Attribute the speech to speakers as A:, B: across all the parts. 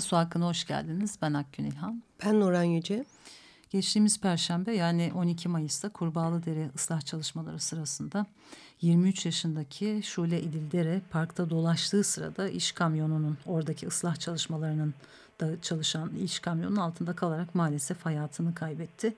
A: Merhaba, Su Hakkı'na hoş geldiniz. Ben Akgün İlhan.
B: Ben Nuran Yüce.
A: Geçtiğimiz Perşembe yani 12 Mayıs'ta Kurbağalıdere ıslah çalışmaları sırasında 23 yaşındaki Şule İdildere parkta dolaştığı sırada iş kamyonunun oradaki ıslah çalışmalarının da çalışan iş kamyonunun altında kalarak maalesef hayatını kaybetti.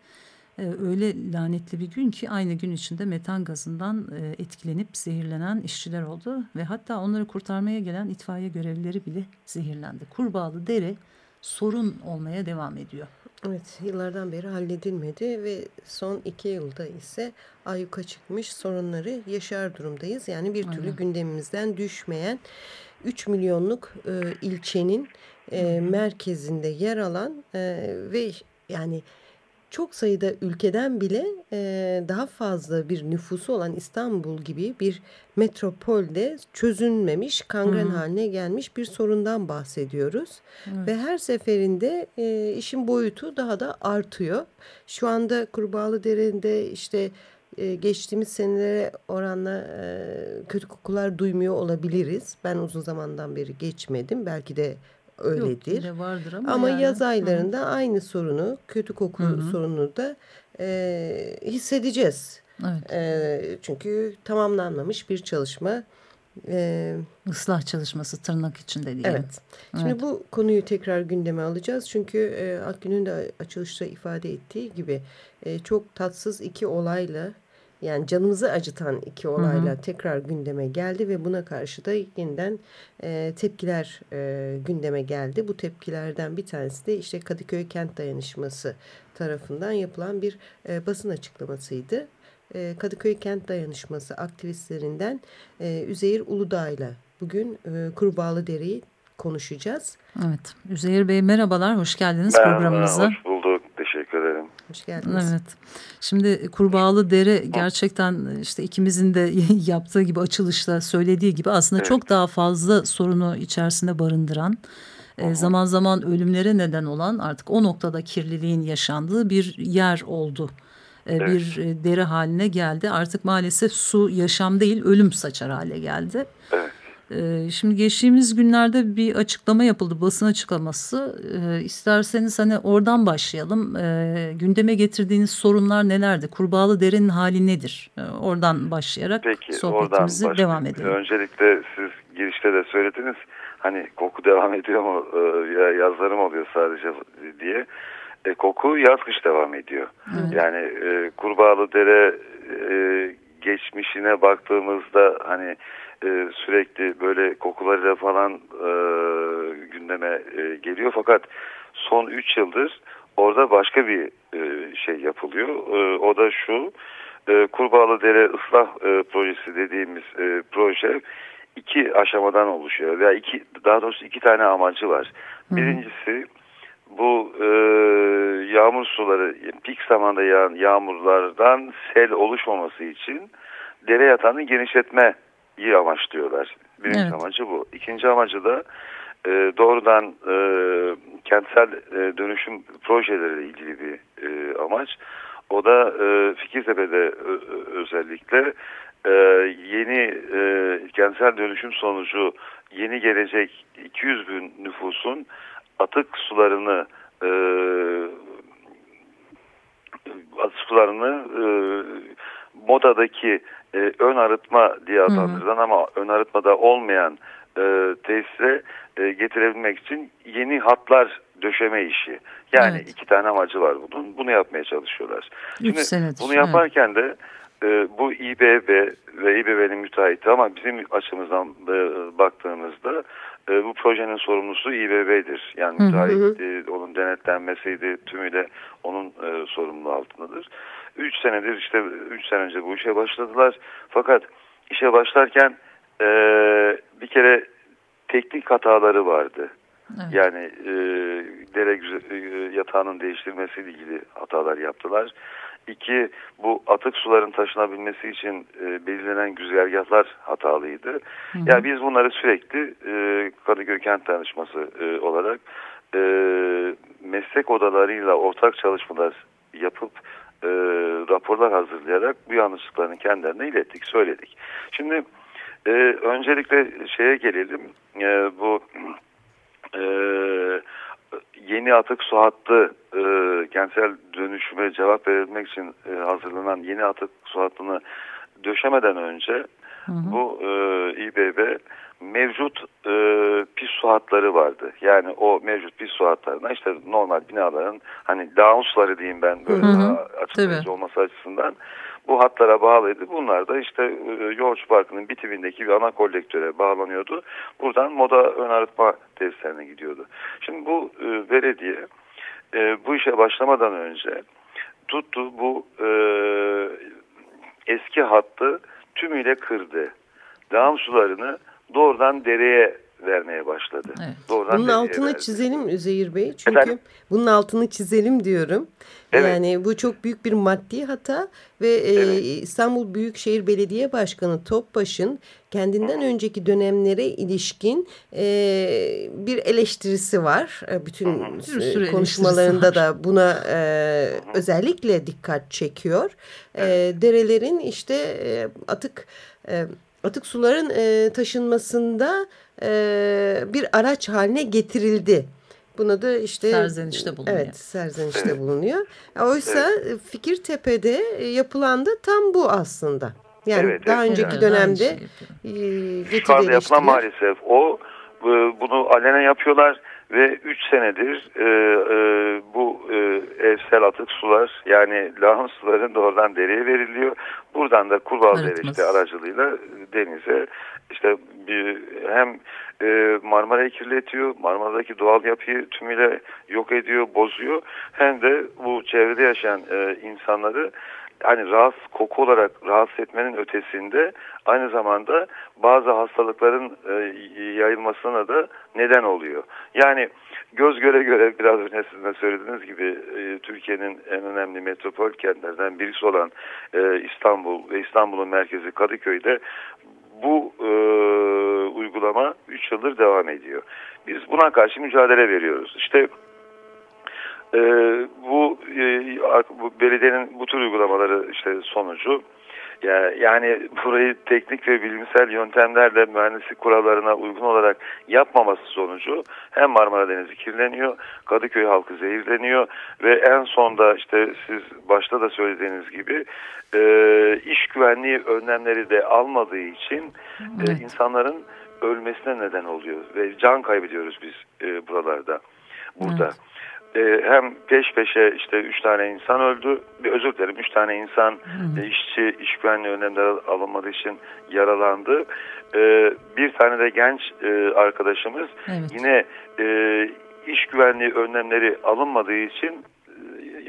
A: Ee, öyle lanetli bir gün ki aynı gün içinde metan gazından e, etkilenip zehirlenen işçiler oldu ve hatta onları kurtarmaya gelen itfaiye görevlileri bile zehirlendi. Kurbağalı dere sorun olmaya devam ediyor.
B: Evet yıllardan beri halledilmedi ve son iki yılda ise ayyuka çıkmış sorunları yaşar durumdayız. Yani bir türlü Aynen. gündemimizden düşmeyen 3 milyonluk e, ilçenin e, merkezinde yer alan e, ve yani çok sayıda ülkeden bile e, daha fazla bir nüfusu olan İstanbul gibi bir metropolde çözülmemiş, kangren Hı haline gelmiş bir sorundan bahsediyoruz. Evet. Ve her seferinde e, işin boyutu daha da artıyor. Şu anda Kurbağalı Dere'nde işte e, geçtiğimiz senelere oranla e, kötü kokular duymuyor olabiliriz. Ben uzun zamandan beri geçmedim. Belki de öyledir.
A: Yok, vardır ama,
B: ama
A: yani.
B: yaz aylarında Hı. aynı sorunu, kötü koku Hı sorununu da e, hissedeceğiz. Evet. E, çünkü tamamlanmamış bir çalışma.
A: E, Islah çalışması tırnak içinde diyelim.
B: Evet. Şimdi evet. bu konuyu tekrar gündeme alacağız. Çünkü e, Akgün'ün de açılışta ifade ettiği gibi e, çok tatsız iki olayla yani canımızı acıtan iki olayla hı hı. tekrar gündeme geldi ve buna karşı da yeniden e, tepkiler e, gündeme geldi. Bu tepkilerden bir tanesi de işte Kadıköy Kent Dayanışması tarafından yapılan bir e, basın açıklamasıydı. E, Kadıköy Kent Dayanışması aktivistlerinden e, Üzeyir Uludağ ile bugün e, Kurbağalı Dere'yi konuşacağız.
A: Evet. Üzeyir Bey merhabalar, hoş geldiniz Merhaba, programımıza.
C: Hoş bulduk.
B: Hoş geldiniz.
A: Evet. Şimdi kurbağalı dere gerçekten işte ikimizin de yaptığı gibi açılışta söylediği gibi aslında evet. çok daha fazla sorunu içerisinde barındıran e, zaman zaman ölümlere neden olan artık o noktada kirliliğin yaşandığı bir yer oldu. E, evet. Bir e, dere haline geldi. Artık maalesef su yaşam değil ölüm saçar hale geldi. Evet. Ee, şimdi geçtiğimiz günlerde bir açıklama yapıldı, basın açıklaması. Ee, isterseniz hani oradan başlayalım. Ee, gündeme getirdiğiniz sorunlar nelerdi? Kurbağalı derin hali nedir? Oradan başlayarak Peki, sohbetimizi oradan devam edelim.
C: Öncelikle siz girişte de söylediniz. Hani koku devam ediyor mu? Yazlarım oluyor sadece diye. E, koku yaz kış devam ediyor. Evet. Yani e, Kurbağalı Dere e, geçmişine baktığımızda hani e, sürekli böyle kokularıyla falan e, gündeme e, geliyor. Fakat son 3 yıldır orada başka bir e, şey yapılıyor. E, o da şu e, Kurbağalı Dere Islah e, Projesi dediğimiz e, proje iki aşamadan oluşuyor. Veya iki, daha doğrusu iki tane amacı var. Hı. Birincisi bu e, yağmur suları pik zamanda yağan yağmurlardan sel oluşmaması için dere yatağını genişletme iyi amaçlıyorlar. Birinci evet. amacı bu. İkinci amacı da e, doğrudan e, kentsel e, dönüşüm projeleriyle ilgili bir e, amaç. O da e, Fikirtepe'de ö, özellikle e, yeni e, kentsel dönüşüm sonucu yeni gelecek 200 bin nüfusun atık sularını e, atık sularını e, modadaki e, ön arıtma diye adlandırılan ama ön arıtmada olmayan e, tesise e, getirebilmek için yeni hatlar döşeme işi. Yani evet. iki tane amacı var bunun. Bunu yapmaya çalışıyorlar. Şimdi senedir, bunu yaparken evet. de e, bu İBB ve İBB'nin müteahhiti ama bizim açımızdan e, baktığımızda e, bu projenin sorumlusu İBB'dir. Yani müteahhit e, onun denetlenmesiydi tümüyle onun e, sorumluluğu altındadır. 3 senedir işte 3 sene önce bu işe başladılar. Fakat işe başlarken e, bir kere teknik hataları vardı. Evet. Yani e, dere e, yatağının değiştirilmesiyle ilgili hatalar yaptılar. İki, bu atık suların taşınabilmesi için e, belirlenen güzergahlar hatalıydı. Hı hı. Yani biz bunları sürekli e, Kadıköy Kent Tanışması e, olarak e, meslek odalarıyla ortak çalışmalar yapıp e, raporlar hazırlayarak bu yanlışlıklarını kendilerine ilettik, söyledik. Şimdi e, öncelikle şeye gelelim. E, bu e, yeni atık su hattı e, kentsel dönüşüme cevap verilmek için e, hazırlanan yeni atık su hattını döşemeden önce hı hı. bu e, İBB mevcut e, pis su hatları vardı. Yani o mevcut pis su hatlarına işte normal binaların hani lağım suları diyeyim ben böyle hı hı. açıklayıcı olması açısından bu hatlara bağlıydı. Bunlar da işte e, Yoğurtçu Parkı'nın bitimindeki bir ana kolektöre bağlanıyordu. Buradan moda ön arıtma tesislerine gidiyordu. Şimdi bu e, belediye e, bu işe başlamadan önce tuttu bu e, eski hattı tümüyle kırdı. Dağım sularını doğrudan dereye vermeye başladı. Evet.
B: Doğrudan bunun altını verdi. çizelim Üzeyir Bey. Çünkü Efendim? bunun altını çizelim diyorum. Evet. Yani bu çok büyük bir maddi hata ve e, evet. e, İstanbul Büyükşehir Belediye Başkanı Topbaş'ın kendinden Hı. önceki dönemlere ilişkin e, bir eleştirisi var. E, bütün Hı. konuşmalarında da buna e, özellikle dikkat çekiyor. E, derelerin işte e, atık e, atık suların e, taşınmasında e, bir araç haline getirildi. Buna da işte
A: serzenişte bulunuyor.
B: Evet, serzenişte bulunuyor. Oysa evet. Fikirtepe'de yapılan da tam bu aslında. Yani evet, daha evet. önceki evet, dönemde
C: e, Şu anda yapılan maalesef o e, bunu alenen yapıyorlar ve 3 senedir e, e, bu e, evsel atık sular yani lahım suların doğrudan dereye veriliyor. Buradan da Kurval evet, Deresi aracılığıyla denize işte bir, hem e, Marmara'yı kirletiyor, Marmara'daki doğal yapıyı tümüyle yok ediyor, bozuyor. Hem de bu çevrede yaşayan e, insanları hani rahatsız koku olarak rahatsız etmenin ötesinde aynı zamanda bazı hastalıkların e, yayılmasına da neden oluyor. Yani göz göre göre biraz önce sizin de söylediğiniz gibi e, Türkiye'nin en önemli metropol kentlerden birisi olan e, İstanbul ve İstanbul'un merkezi Kadıköy'de bu e, uygulama 3 yıldır devam ediyor. Biz buna karşı mücadele veriyoruz. İşte e, bu, e, bu belediyenin bu tür uygulamaları işte sonucu yani burayı teknik ve bilimsel yöntemlerle mühendislik kurallarına uygun olarak yapmaması sonucu hem Marmara Denizi kirleniyor, Kadıköy halkı zehirleniyor ve en sonda işte siz başta da söylediğiniz gibi e, iş güvenliği önlemleri de almadığı için e, evet. e, insanların ölmesine neden oluyor ve can kaybediyoruz biz e, buralarda, burada. Evet e, hem peş peşe işte üç tane insan öldü. Bir özür dilerim üç tane insan e, işçi iş güvenliği önlemleri alınmadığı için yaralandı. E, bir tane de genç e, arkadaşımız evet. yine e, iş güvenliği önlemleri alınmadığı için e,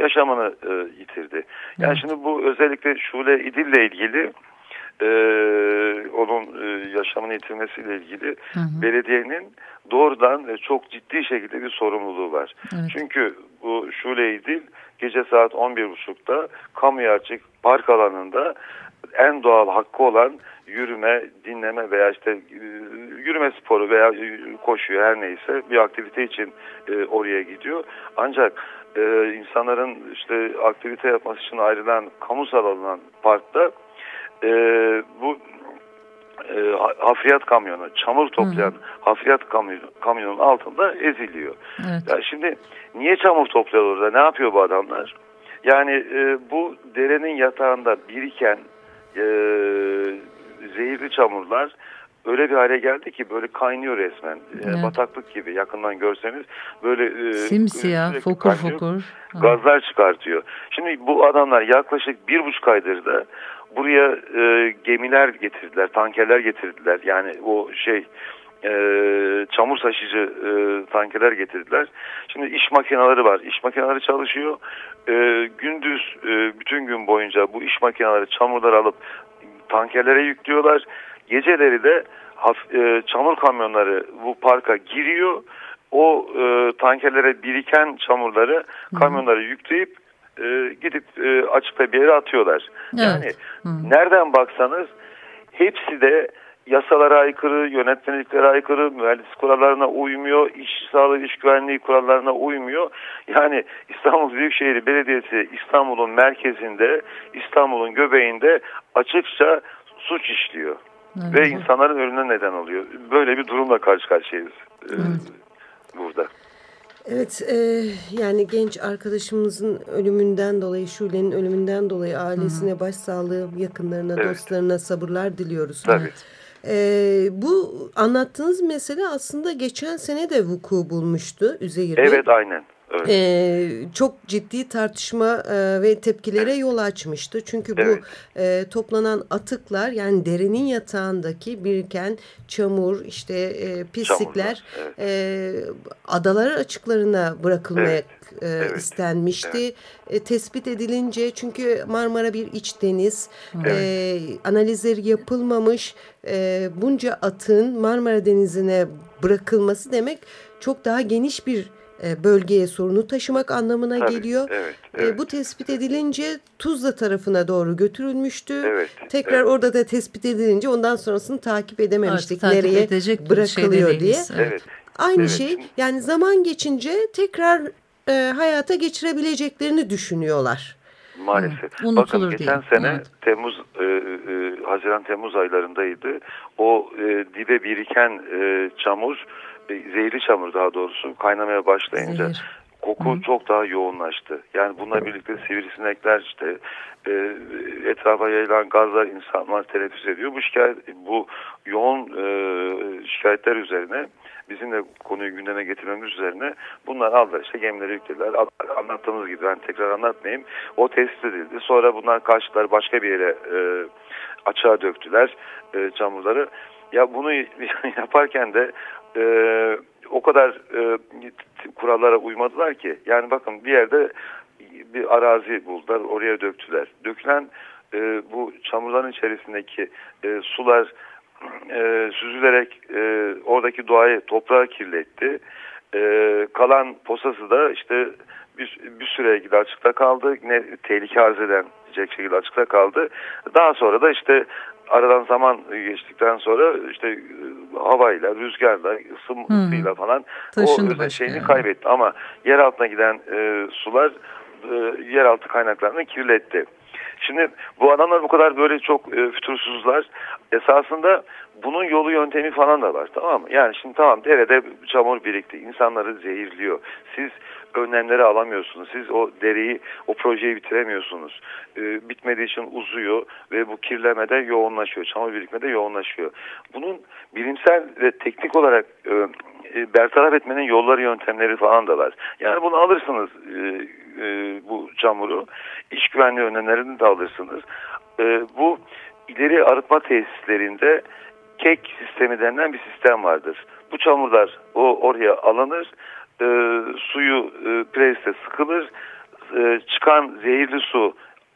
C: yaşamını e, yitirdi. Yani evet. şimdi bu özellikle Şule İdil'le ilgili e, onun e, yaşamını yitirmesiyle ilgili hı hı. belediyenin doğrudan ve çok ciddi şekilde bir sorumluluğu var. Evet. Çünkü bu Şule İdil gece saat 11.30'da kamuya açık park alanında en doğal hakkı olan yürüme, dinleme veya işte e, yürüme sporu veya koşuyor her neyse bir aktivite için e, oraya gidiyor. Ancak e, insanların işte aktivite yapması için ayrılan kamusal alınan parkta e, bu e, hafriyat kamyonu, çamur toplayan Hı. hafriyat kamyonu, kamyonun altında eziliyor. Evet. Yani şimdi niye çamur topluyor orada? Ne yapıyor bu adamlar? Yani e, bu derenin yatağında biriken e, zehirli çamurlar öyle bir hale geldi ki böyle kaynıyor resmen. E, evet. Bataklık gibi yakından görseniz böyle
A: e, simsiyah, fokur kaynıyor, fokur.
C: Gazlar çıkartıyor. Şimdi bu adamlar yaklaşık bir buçuk aydır da buraya e, gemiler getirdiler, tankerler getirdiler. Yani o şey e, çamur taşıcı e, tankerler getirdiler. Şimdi iş makineleri var. İş makineleri çalışıyor. E, gündüz e, bütün gün boyunca bu iş makineleri çamurları alıp tankerlere yüklüyorlar. Geceleri de e, çamur kamyonları bu parka giriyor. O e, tankerlere biriken çamurları kamyonlara yükleyip e, gidip e, açıp bir yere atıyorlar. Evet. Yani Hı. nereden baksanız hepsi de yasalara aykırı, yönetmeliklere aykırı, mühendis kurallarına uymuyor, iş sağlığı, iş güvenliği kurallarına uymuyor. Yani İstanbul Büyükşehir Belediyesi İstanbul'un merkezinde, İstanbul'un göbeğinde açıkça suç işliyor. Evet. Ve insanların ölümüne neden oluyor. Böyle bir durumla karşı karşıyayız e, evet. burada.
B: Evet e, yani genç arkadaşımızın ölümünden dolayı Şule'nin ölümünden dolayı ailesine Hı -hı. başsağlığı yakınlarına evet. dostlarına sabırlar diliyoruz.
C: Tabii.
B: Ee, bu anlattığınız mesele aslında geçen sene de vuku bulmuştu Üzeyir'de.
C: Evet aynen. Evet.
B: Ee, çok ciddi tartışma e, ve tepkilere yol açmıştı. Çünkü bu evet. e, toplanan atıklar yani derenin yatağındaki biriken çamur işte e, pislikler evet. e, adalar açıklarına bırakılmaya evet. E, evet. istenmişti. Evet. E, tespit edilince çünkü Marmara bir iç deniz evet. e, analizleri yapılmamış e, bunca atın Marmara Denizi'ne bırakılması demek çok daha geniş bir e, bölgeye sorunu taşımak anlamına Tabii, geliyor. Evet, e, evet. Bu tespit edilince Tuzla tarafına doğru götürülmüştü. Evet, Tekrar evet. orada da tespit edilince ondan sonrasını takip edememiştik. Evet, Nereye bırakılıyor diye. Evet. Aynı evet. şey yani zaman geçince tekrar e, hayata geçirebileceklerini düşünüyorlar.
C: Maalesef. Hı, Bakın geçen değil. sene evet. Temmuz, e, e, Haziran-Temmuz aylarındaydı. O e, dibe biriken e, çamur zehirli çamur daha doğrusu kaynamaya başlayınca Zehir. koku Hı. çok daha yoğunlaştı. Yani bununla birlikte sivrisinekler işte e, etrafa yayılan gazlar insanlar teneffüs ediyor. Bu şikayet bu yoğun e, şikayetler üzerine bizim de konuyu gündeme getirmemiz üzerine bunlar aldılar işte gemileri yüklediler. Anlattığımız gibi ben tekrar anlatmayayım. O tespit edildi. Sonra bunlar kaçtılar başka bir yere e, açığa döktüler e, çamurları. Ya bunu yaparken de e, o kadar e, kurallara uymadılar ki. Yani bakın bir yerde bir arazi buldular, oraya döktüler. Dökülen e, bu çamurların içerisindeki e, sular e, süzülerek e, oradaki doğayı toprağa kirletti. E, kalan posası da işte bir, bir süre gibi açıkta kaldı. Ne tehlike arz eden şekilde açıkta kaldı. Daha sonra da işte aradan zaman geçtikten sonra işte e, havayla, rüzgarla, ısısıyla hmm. falan Taşındı o şeyini yani. kaybetti. Ama yer altına giden e, sular e, yeraltı kaynaklarını kirletti. Şimdi bu adamlar bu kadar böyle çok e, fütursuzlar. Esasında bunun yolu yöntemi falan da var tamam mı? Yani şimdi tamam derede çamur birikti. insanları zehirliyor. Siz önlemleri alamıyorsunuz. Siz o dereyi, o projeyi bitiremiyorsunuz. E, bitmediği için uzuyor ve bu kirlemede yoğunlaşıyor. Çamur birikmede yoğunlaşıyor. Bunun bilimsel ve teknik olarak e, e, bertaraf etmenin yolları, yöntemleri falan da var. Yani bunu alırsınız e, e, bu çamuru. iş güvenliği önlemlerini de alırsınız. E, bu ileri arıtma tesislerinde kek sistemi denilen bir sistem vardır. Bu çamurlar o oraya alınır e, suyu e, presle sıkılır. E, çıkan zehirli su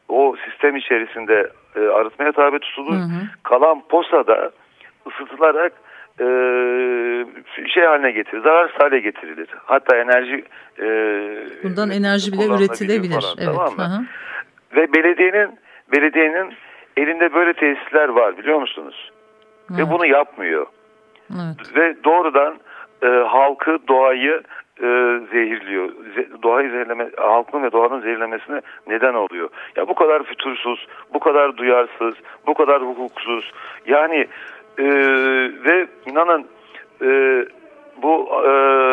C: o sistem içerisinde e, arıtmaya tabi tutulur. Hı hı. Kalan posa da ısıtılarak e, şey haline getirilir, zararsız hale getirilir. Hatta enerji
A: e, bundan enerji bile üretilebilir. Falan, evet. Tamam mı?
C: Ve belediyenin belediyenin elinde böyle tesisler var biliyor musunuz? Evet. Ve bunu yapmıyor. Evet. Ve doğrudan e, halkı, doğayı e, zehirliyor. Ze, doğayı zehirleme, halkın ve doğanın zehirlemesine neden oluyor. Ya bu kadar fütursuz, bu kadar duyarsız, bu kadar hukuksuz. Yani e, ve inanın e, bu e,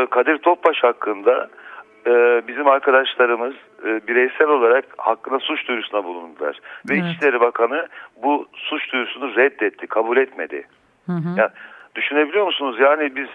C: Kadir Topbaş hakkında e, bizim arkadaşlarımız e, bireysel olarak hakkında suç duyurusuna bulundular. Ve evet. İçişleri Bakanı bu suç duyurusunu reddetti, kabul etmedi. Hı hı. Ya, düşünebiliyor musunuz? Yani biz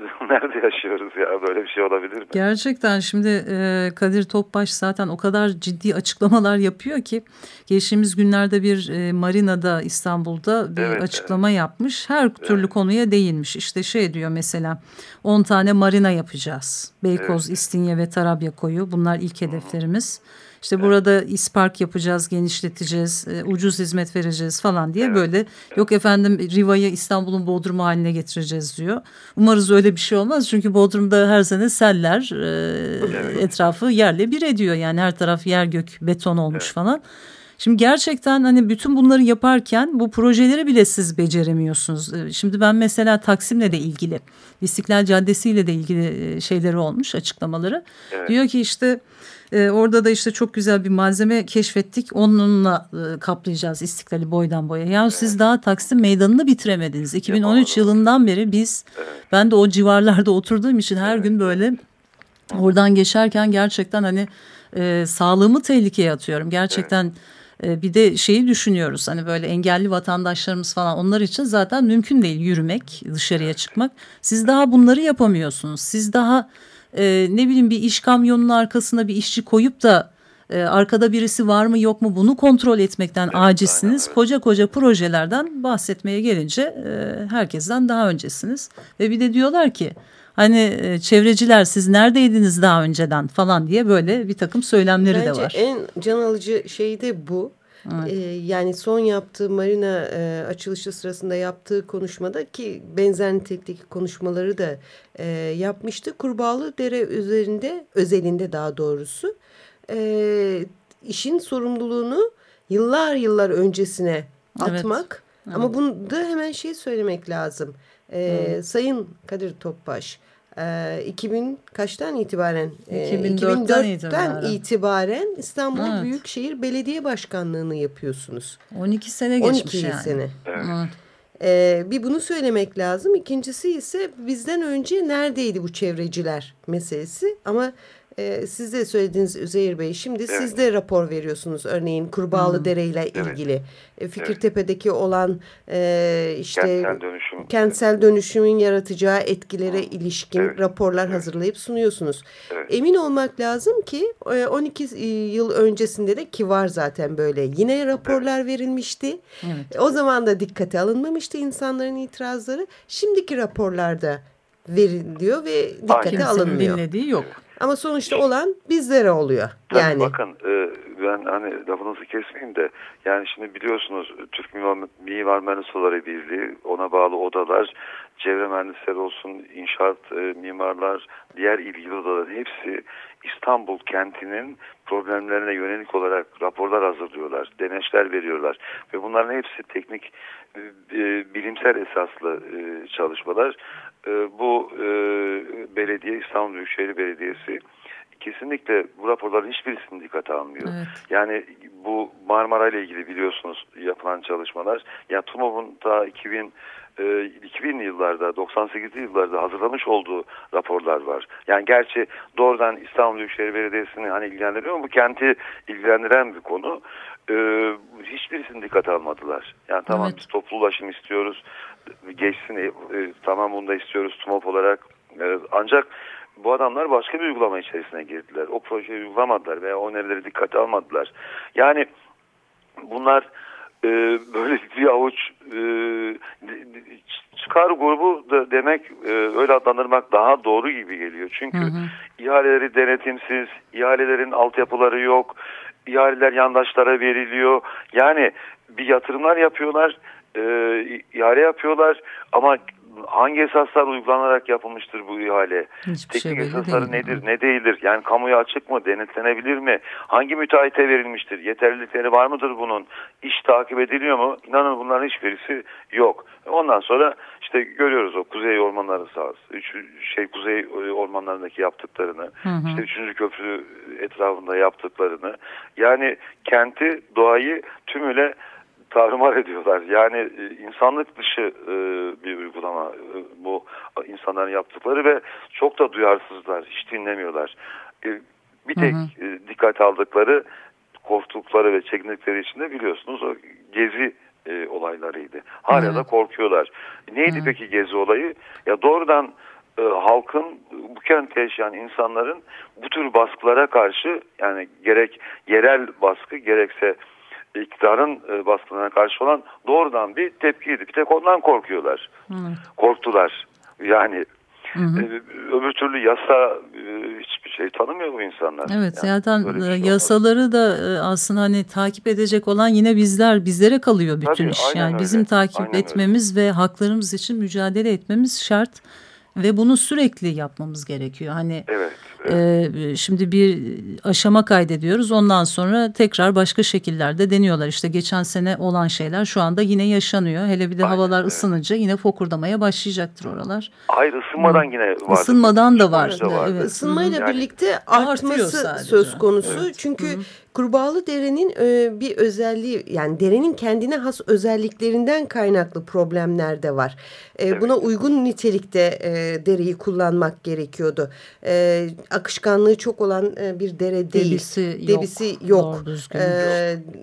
C: nerede yaşıyoruz ya böyle bir şey olabilir mi?
A: Gerçekten şimdi e, Kadir Topbaş zaten o kadar ciddi açıklamalar yapıyor ki geçtiğimiz günlerde bir e, marinada İstanbul'da bir evet, açıklama evet. yapmış. Her türlü evet. konuya değinmiş. İşte şey diyor mesela 10 tane marina yapacağız. Beykoz, evet. İstinye ve Tarabya koyu bunlar ilk hedeflerimiz. İşte evet. burada ispark yapacağız, genişleteceğiz, e, ucuz hizmet vereceğiz falan diye evet. böyle evet. yok efendim Riva'yı İstanbul'un Bodrum haline getireceğiz diyor. Umarız öyle bir şey olmaz çünkü Bodrum'da her sene seller e, evet. etrafı yerle bir ediyor. Yani her taraf yer gök beton olmuş evet. falan. Şimdi gerçekten hani bütün bunları yaparken bu projeleri bile siz beceremiyorsunuz. Ee, şimdi ben mesela Taksim'le de ilgili, İstiklal Caddesi ile de ilgili e, şeyleri olmuş açıklamaları. Evet. Diyor ki işte e, orada da işte çok güzel bir malzeme keşfettik. Onunla e, kaplayacağız İstiklal'i boydan boya. Yani evet. siz daha Taksim meydanını bitiremediniz. 2013 yılından beri biz, evet. ben de o civarlarda oturduğum için her evet. gün böyle oradan geçerken gerçekten hani e, sağlığımı tehlikeye atıyorum. Gerçekten evet ee, bir de şeyi düşünüyoruz hani böyle engelli vatandaşlarımız falan onlar için zaten mümkün değil yürümek dışarıya çıkmak. Siz daha bunları yapamıyorsunuz. Siz daha e, ne bileyim bir iş kamyonunun arkasına bir işçi koyup da e, arkada birisi var mı yok mu bunu kontrol etmekten evet, acizsiniz. Aynen, Koca koca projelerden bahsetmeye gelince e, herkesten daha öncesiniz. Ve bir de diyorlar ki hani e, çevreciler siz neredeydiniz daha önceden falan diye böyle bir takım söylemleri
B: Bence
A: de var.
B: Bence en can alıcı şey de bu. Evet. Ee, yani son yaptığı marina e, açılışı sırasında yaptığı konuşmada ki benzer nitelikteki konuşmaları da e, yapmıştı. Kurbağalı Dere üzerinde özelinde daha doğrusu e, işin sorumluluğunu yıllar yıllar öncesine atmak. Evet. Ama bunu da hemen şey söylemek lazım. E, Sayın Kadir Topbaş 2000 kaçtan itibaren?
A: 2004'ten, 2004'ten itibaren.
B: itibaren İstanbul evet. Büyükşehir Belediye Başkanlığı'nı yapıyorsunuz.
A: 12 sene geçmiş 12 yani. sene.
B: Evet. Ee, bir bunu söylemek lazım. İkincisi ise bizden önce neredeydi bu çevreciler meselesi. Ama e, siz de söylediğiniz Üzeyir Bey şimdi evet. siz de rapor veriyorsunuz örneğin Kurbağalı hmm. Dere ile ilgili. Evet. E, Fikirtepe'deki evet. olan e, işte kentsel, dönüşüm. kentsel dönüşümün yaratacağı etkilere hmm. ilişkin evet. raporlar evet. hazırlayıp sunuyorsunuz. Evet. Emin olmak lazım ki 12 e, yıl öncesinde de ki var zaten böyle yine raporlar evet. verilmişti. Evet. O zaman da dikkate alınmamıştı insanların itirazları. Şimdiki raporlarda veriliyor ve dikkate Aynen. alınmıyor.
A: dinlediği yok.
B: Ama sonuçta olan bizlere oluyor. Yani.
C: Tabii bakın e, ben hani lafınızı kesmeyeyim de yani şimdi biliyorsunuz Türk Mimar, Mimar Mühendisleri Birliği ona bağlı odalar çevre mühendisleri olsun inşaat e, mimarlar diğer ilgili odaların hepsi İstanbul kentinin problemlerine yönelik olarak raporlar hazırlıyorlar, deneçler veriyorlar ve bunların hepsi teknik e, e bilimsel esaslı e, çalışmalar. E, bu e, belediye İstanbul Büyükşehir Belediyesi kesinlikle bu raporların hiçbirisini dikkate almıyor. Evet. Yani bu Marmara ile ilgili biliyorsunuz yapılan çalışmalar. Yani TUMOV'un ta 2000 2000'li yıllarda 98'li yıllarda hazırlamış olduğu raporlar var. Yani gerçi doğrudan İstanbul Büyükşehir Belediyesi'ni hani ilgilendiriyor ama bu kenti ilgilendiren bir konu. Ee, hiçbirisini dikkate almadılar. Yani tamam evet. toplu ulaşım istiyoruz. Geçsin e, e, tamam bunu da istiyoruz TUMOP olarak. E, ancak bu adamlar başka bir uygulama içerisine girdiler. O projeyi uygulamadılar veya o önerileri dikkate almadılar. Yani bunlar e, böyle bir avuç e, çıkar grubu da demek e, öyle adlandırmak daha doğru gibi geliyor. Çünkü hı hı. ihaleleri denetimsiz, ihalelerin altyapıları yok, ihaleler yandaşlara veriliyor. Yani bir yatırımlar yapıyorlar, e, ihale yapıyorlar ama hangi esaslar uygulanarak yapılmıştır bu ihale? Hiçbir Teknik şey esasları değil. nedir, ne değildir? Yani kamuya açık mı, denetlenebilir mi? Hangi müteahhite verilmiştir? Yeterlilikleri var mıdır bunun? İş takip ediliyor mu? İnanın bunların hiçbirisi yok. Ondan sonra işte görüyoruz o kuzey ormanları sahası, üç, şey kuzey ormanlarındaki yaptıklarını, hı hı. işte üçüncü köprü etrafında yaptıklarını. Yani kenti, doğayı tümüyle tarumar ediyorlar. Yani e, insanlık dışı e, bir uygulama e, bu insanların yaptıkları ve çok da duyarsızlar, hiç dinlemiyorlar. Bir tek hı hı. dikkat aldıkları, korktukları ve çekindikleri için de biliyorsunuz o gezi olaylarıydı. Hala hı. da korkuyorlar. Neydi hı. peki gezi olayı? Ya doğrudan halkın bu kentte yaşayan insanların bu tür baskılara karşı yani gerek yerel baskı gerekse iktidarın e, baskılarına karşı olan doğrudan bir tepkiydi. Bir tek ondan korkuyorlar. Hı. Korktular. Yani hı hı. E, öbür türlü yasa e, hiçbir şey tanımıyor bu insanlar.
A: Evet yani zaten şey yasaları da aslında hani takip edecek olan yine bizler bizlere kalıyor bütün Tabii, iş. Yani öyle. bizim takip aynen etmemiz öyle. ve haklarımız için mücadele etmemiz şart ve bunu sürekli yapmamız gerekiyor. Hani
C: evet,
A: evet. E, şimdi bir aşama kaydediyoruz ondan sonra tekrar başka şekillerde deniyorlar. İşte geçen sene olan şeyler şu anda yine yaşanıyor. Hele bir de Aynen, havalar evet. ısınınca yine fokurdamaya başlayacaktır oralar.
C: Hayır ısınmadan hmm. yine var.
A: Isınmadan da var. Evet.
B: Isınmayla yani, birlikte artması söz konusu. Evet. Çünkü Hı -hı. Kurbağalı derenin e, bir özelliği yani derenin kendine has özelliklerinden kaynaklı problemler de var. E, evet. Buna uygun nitelikte e, dereyi kullanmak gerekiyordu. E, akışkanlığı çok olan e, bir dere değil.
A: Debisi yok. Debisi yok. E,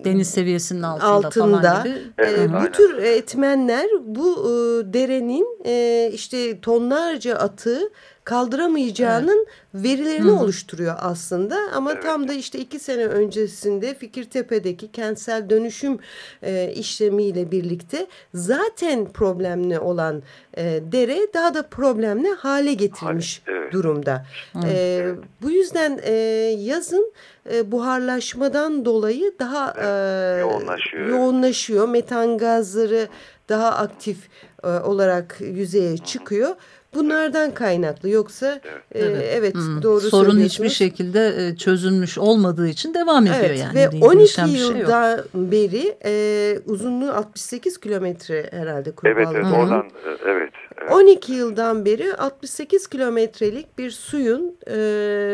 A: Deniz seviyesinin altında, altında falan gibi.
B: Evet, e, bu tür etmenler bu e, derenin e, işte tonlarca atı kaldıramayacağının evet. verilerini Hı -hı. oluşturuyor aslında. Ama evet. tam da işte iki sene öncesinde Fikirtepe'deki kentsel dönüşüm e, işlemiyle birlikte zaten problemli olan e, dere daha da problemli hale getirmiş evet. durumda. E, bu yüzden e, yazın e, buharlaşmadan dolayı daha
C: evet. e, yoğunlaşıyor.
B: yoğunlaşıyor. Metan gazları daha aktif e, olarak yüzeye çıkıyor. Bunlardan kaynaklı yoksa evet, e, evet hmm. doğru
A: Sorun hiçbir şekilde e, çözülmüş olmadığı için devam ediyor evet, yani.
B: Ve 12 şey yılda şey beri e, uzunluğu 68 kilometre herhalde
C: kurbalı. Evet, evet oradan evet,
B: evet. 12 yıldan beri 68 kilometrelik bir suyun e,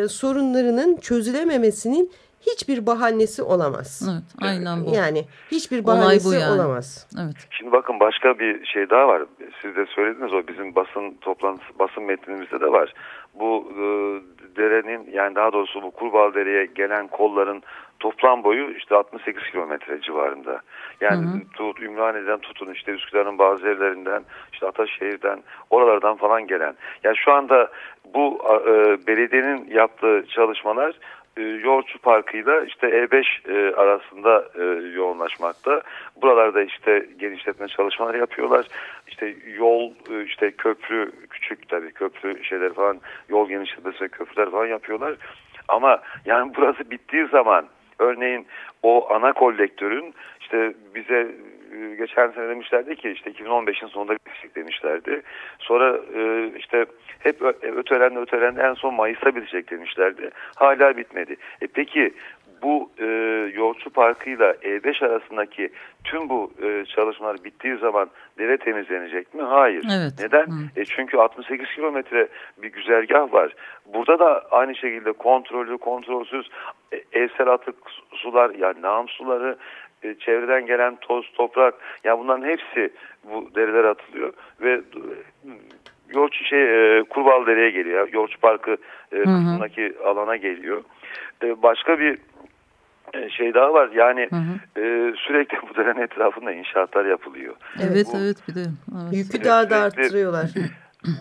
B: sorunlarının çözülememesinin hiçbir bahanesi olamaz.
A: Evet, aynen bu.
B: Yani hiçbir bahanesi bu yani. olamaz.
A: Evet.
C: Şimdi bakın başka bir şey daha var. Siz de söylediniz o bizim basın toplantısı basın metnimizde de var. Bu e, derenin yani daha doğrusu bu Kurbağalı Dere'ye gelen kolların toplam boyu işte 68 kilometre civarında. Yani hı hı. Tut, Ümraniye'den tutun işte Üsküdar'ın bazı yerlerinden işte Ataşehir'den oralardan falan gelen. Yani şu anda bu e, belediyenin yaptığı çalışmalar e, Yoğurtçu Parkı'yla işte E5 e, arasında e, yoğunlaşmakta. Buralarda işte genişletme çalışmaları yapıyorlar. İşte yol, e, işte köprü, küçük tabii köprü şeyler falan, yol genişletmesi köprüler falan yapıyorlar. Ama yani burası bittiği zaman örneğin o ana kolektörün işte bize geçen sene demişlerdi ki işte 2015'in sonunda bitecek demişlerdi. Sonra e, işte hep ötelendi ötelendi en son Mayıs'ta bitecek demişlerdi. Hala bitmedi. E peki bu e, Yolcu Parkı ile E5 arasındaki tüm bu e, çalışmalar bittiği zaman dere temizlenecek mi? Hayır.
A: Evet.
C: Neden? E çünkü 68 kilometre bir güzergah var. Burada da aynı şekilde kontrollü, kontrolsüz e, evsel atık sular yani nam suları e, çevreden gelen toz, toprak yani bunların hepsi bu dereler atılıyor ve e, Yoğurtçu şey e, Kurbal Dere'ye geliyor. Yoğurtçu Parkı e, kısmındaki alana geliyor. E, başka bir e, şey daha var. Yani hı hı. E, sürekli bu derenin etrafında inşaatlar yapılıyor.
A: Evet bu, evet bir de.
B: Evet. Yükü daha da arttırıyorlar.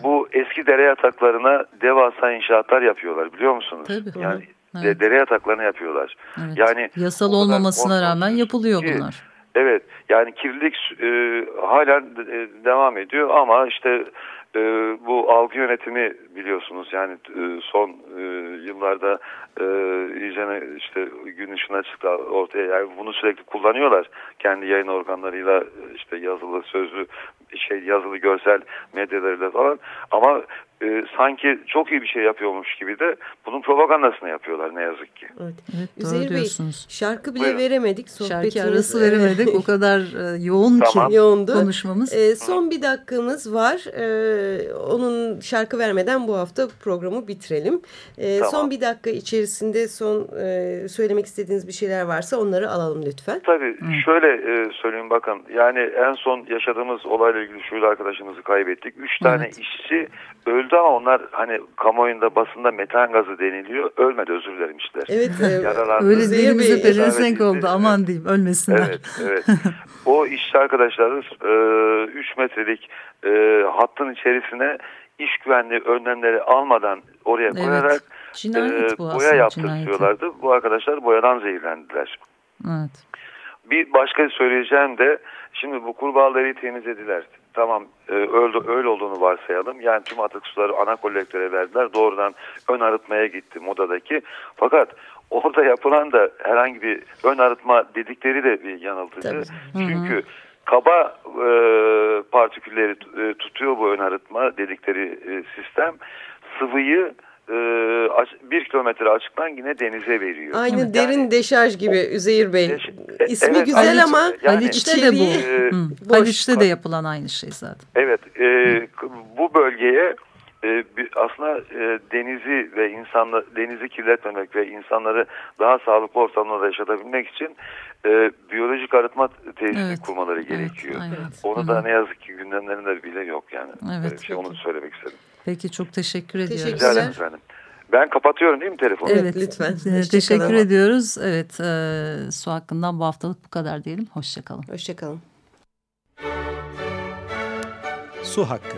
C: Bu eski dere yataklarına devasa inşaatlar yapıyorlar biliyor musunuz?
A: Tabii.
C: Yani evet. dere yataklarını yapıyorlar.
A: Evet. Yani yasal olmamasına rağmen yapılıyor ki, bunlar.
C: Evet yani kirlilik e, hala e, devam ediyor ama işte e, bu algı yönetimi biliyorsunuz yani e, son e, yıllarda e, iyice işte gün ışığına çıktı ortaya yani bunu sürekli kullanıyorlar kendi yayın organlarıyla işte yazılı sözlü şey yazılı görsel medyalarıyla falan ama e, sanki çok iyi bir şey yapıyormuş gibi de bunun propagandasını yapıyorlar ne yazık ki.
A: Evet, evet doğru diyorsunuz.
B: Bey, şarkı bile Buyurun. veremedik.
A: Şarkı arası veremedik. o kadar e, yoğun tamam. ki Yoğundu. konuşmamız.
B: E, son bir dakikamız var. E, onun şarkı vermeden bu hafta programı bitirelim. E, tamam. Son bir dakika içerisinde son e, söylemek istediğiniz bir şeyler varsa onları alalım lütfen.
C: Tabii Hı. şöyle e, söyleyeyim bakın. Yani en son yaşadığımız olayla ilgili şöyle arkadaşımızı kaybettik. Üç tane evet. işçi öldü ama onlar hani kamuoyunda basında metan gazı deniliyor. Ölmedi özür dilerim işte.
B: Evet.
A: Yaralandı. Öyle dilimize pelesenk oldu aman diyeyim ölmesinler.
C: Evet evet. o işçi arkadaşlarımız 3 e, metrelik e, hattın içerisine iş güvenliği önlemleri almadan oraya evet. koyarak
A: Cinayet
C: e, boya yaptırıyorlardı. Bu arkadaşlar boyadan zehirlendiler.
A: Evet.
C: Bir başka söyleyeceğim de Şimdi bu kurbağaları temizlediler. Tamam e, öyle, öyle olduğunu varsayalım. Yani tüm atık suları ana kolektöre verdiler. Doğrudan ön arıtmaya gitti modadaki. Fakat orada yapılan da herhangi bir ön arıtma dedikleri de bir yanıltıcı.
B: Tabii.
C: Çünkü kaba e, partikülleri e, tutuyor bu ön arıtma dedikleri e, sistem. Sıvıyı e, bir kilometre açıktan yine denize veriyor.
B: Aynı
A: Evet.
B: derin
C: Yani-
B: deşarj gibi Üzeyir Bey.
C: Deş-
B: İsmi
C: evet,
B: güzel
C: Haliç-
B: ama
C: yani-
A: Haliç'te de bu.
C: e.
A: Haliç'te de yapılan aynı şey zaten.
C: Evet, e, bu bölgeye e, bir- aslında e, denizi ve insanla denizi kirletmemek ve insanları daha sağlıklı ortamlarda yaşatabilmek için e, biyolojik arıtma tesisi
A: Evet.
C: kurmaları
A: Evet,
C: gerekiyor.
A: aynen.
C: Onu
A: Hı
C: da ne yazık ki gündemlerinde bile yok yani.
A: Evet.
C: Böyle bir şey, onu söylemek istedim.
A: Peki çok teşekkür ediyoruz.
B: Teşekkürler.
C: Efendim. Ben kapatıyorum değil mi telefonu?
B: Evet, lütfen.
A: e,
B: Hoşça
A: teşekkür ediyoruz. Evet, e, su hakkından bu haftalık bu kadar diyelim. Hoşçakalın.
B: Hoşçakalın.
D: Su hakkı.